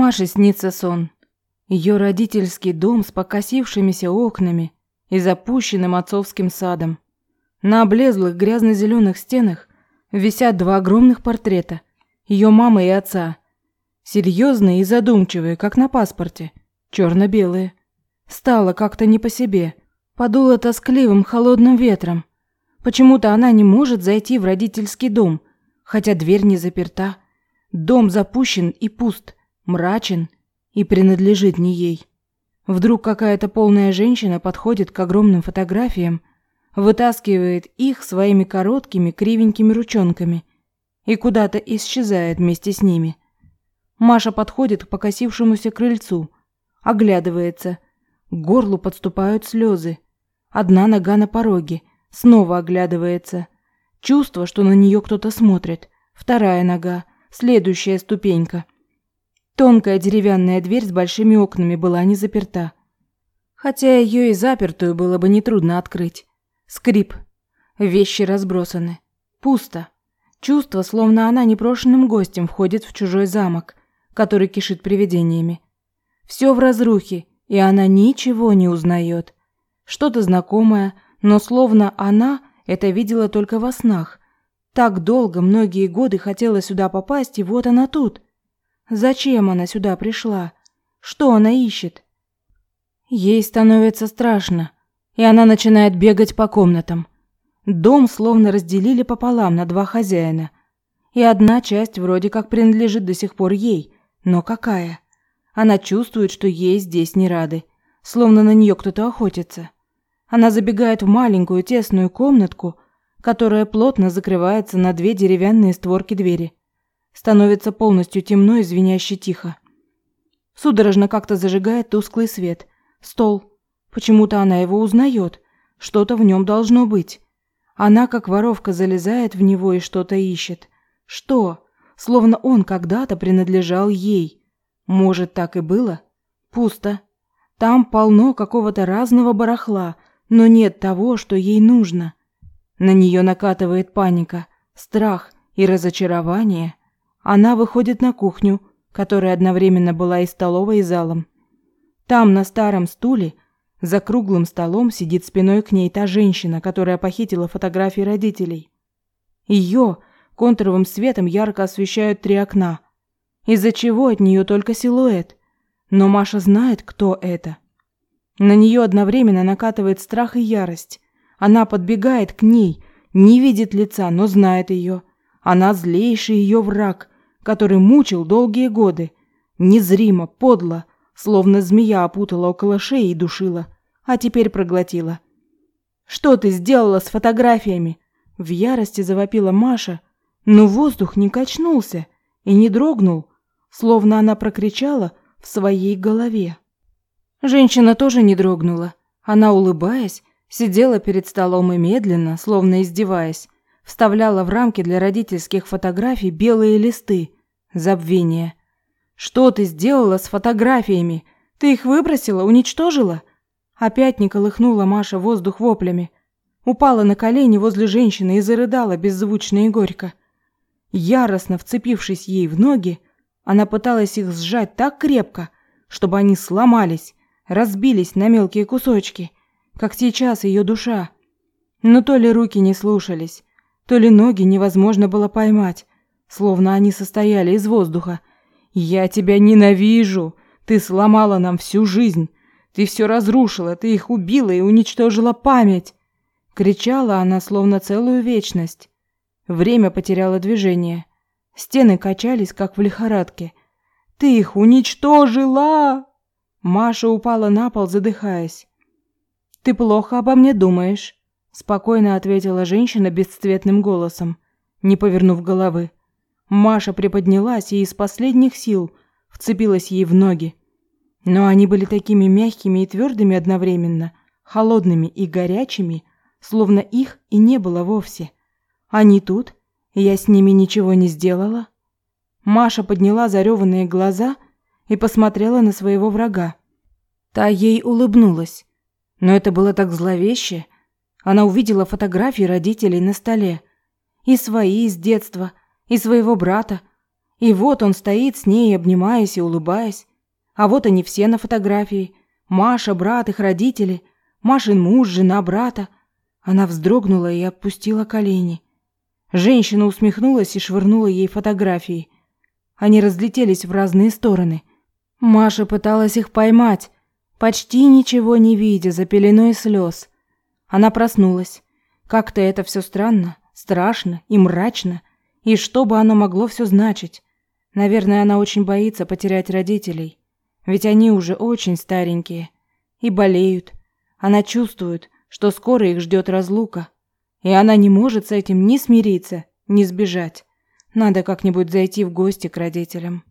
Маше снится сон. Ее родительский дом с покосившимися окнами и запущенным отцовским садом. На облезлых грязно-зеленых стенах висят два огромных портрета ее мамы и отца. Серьезные и задумчивые, как на паспорте, черно-белые. Стало как-то не по себе. Подуло тоскливым холодным ветром. Почему-то она не может зайти в родительский дом, хотя дверь не заперта. Дом запущен и пуст, мрачен и принадлежит не ей. Вдруг какая-то полная женщина подходит к огромным фотографиям, вытаскивает их своими короткими кривенькими ручонками и куда-то исчезает вместе с ними. Маша подходит к покосившемуся крыльцу, оглядывается. К горлу подступают слезы. Одна нога на пороге, снова оглядывается. Чувство, что на нее кто-то смотрит. Вторая нога, следующая ступенька. Тонкая деревянная дверь с большими окнами была не заперта. Хотя ее и запертую было бы нетрудно открыть. Скрип. Вещи разбросаны. Пусто. Чувство, словно она непрошенным гостем входит в чужой замок, который кишит привидениями. Все в разрухе, и она ничего не узнает. Что-то знакомое, но словно она это видела только во снах. Так долго, многие годы хотела сюда попасть, и вот она тут. Зачем она сюда пришла? Что она ищет? Ей становится страшно, и она начинает бегать по комнатам. Дом словно разделили пополам на два хозяина. И одна часть вроде как принадлежит до сих пор ей, но какая? Она чувствует, что ей здесь не рады, словно на нее кто-то охотится. Она забегает в маленькую тесную комнатку, которая плотно закрывается на две деревянные створки двери. Становится полностью темно и звеняще тихо. Судорожно как-то зажигает тусклый свет. Стол. Почему-то она его узнает. Что-то в нем должно быть. Она, как воровка, залезает в него и что-то ищет. Что? Словно он когда-то принадлежал ей. Может, так и было? Пусто. Там полно какого-то разного барахла, но нет того, что ей нужно. На нее накатывает паника, страх и разочарование. Она выходит на кухню, которая одновременно была и столовой, и залом. Там, на старом стуле, за круглым столом сидит спиной к ней та женщина, которая похитила фотографии родителей. Ее контуровым светом ярко освещают три окна, из-за чего от нее только силуэт. Но Маша знает, кто это. На нее одновременно накатывает страх и ярость. Она подбегает к ней, не видит лица, но знает ее. Она злейший ее враг, который мучил долгие годы. Незримо, подло, словно змея опутала около шеи и душила, а теперь проглотила. «Что ты сделала с фотографиями?» В ярости завопила Маша, но воздух не качнулся и не дрогнул, словно она прокричала в своей голове. Женщина тоже не дрогнула. Она, улыбаясь, сидела перед столом и медленно, словно издеваясь, вставляла в рамки для родительских фотографий белые листы. Забвение. Что ты сделала с фотографиями? Ты их выбросила, уничтожила? Опять не колыхнула Маша воздух воплями. Упала на колени возле женщины и зарыдала беззвучно и горько. Яростно вцепившись ей в ноги, она пыталась их сжать так крепко, чтобы они сломались, разбились на мелкие кусочки, как сейчас ее душа. Но то ли руки не слушались, то ли ноги невозможно было поймать, словно они состояли из воздуха, «Я тебя ненавижу! Ты сломала нам всю жизнь! Ты все разрушила, ты их убила и уничтожила память!» Кричала она, словно целую вечность. Время потеряло движение. Стены качались, как в лихорадке. «Ты их уничтожила!» Маша упала на пол, задыхаясь. «Ты плохо обо мне думаешь», – спокойно ответила женщина бесцветным голосом, не повернув головы. Маша приподнялась и из последних сил вцепилась ей в ноги. Но они были такими мягкими и твердыми одновременно, холодными и горячими, словно их и не было вовсе. Они тут, я с ними ничего не сделала. Маша подняла зареванные глаза и посмотрела на своего врага. Та ей улыбнулась. Но это было так зловеще. Она увидела фотографии родителей на столе. И свои из детства, и своего брата, И вот он стоит с ней, обнимаясь и улыбаясь. А вот они все на фотографии. Маша, брат, их родители, Машин муж, жена брата. Она вздрогнула и опустила колени. Женщина усмехнулась и швырнула ей фотографии. Они разлетелись в разные стороны. Маша пыталась их поймать, почти ничего не видя за пеленой слез. Она проснулась. Как-то это все странно, страшно и мрачно. И что бы оно могло все значить? Наверное, она очень боится потерять родителей. Ведь они уже очень старенькие. И болеют. Она чувствует, что скоро их ждет разлука. И она не может с этим ни смириться, ни сбежать. Надо как-нибудь зайти в гости к родителям.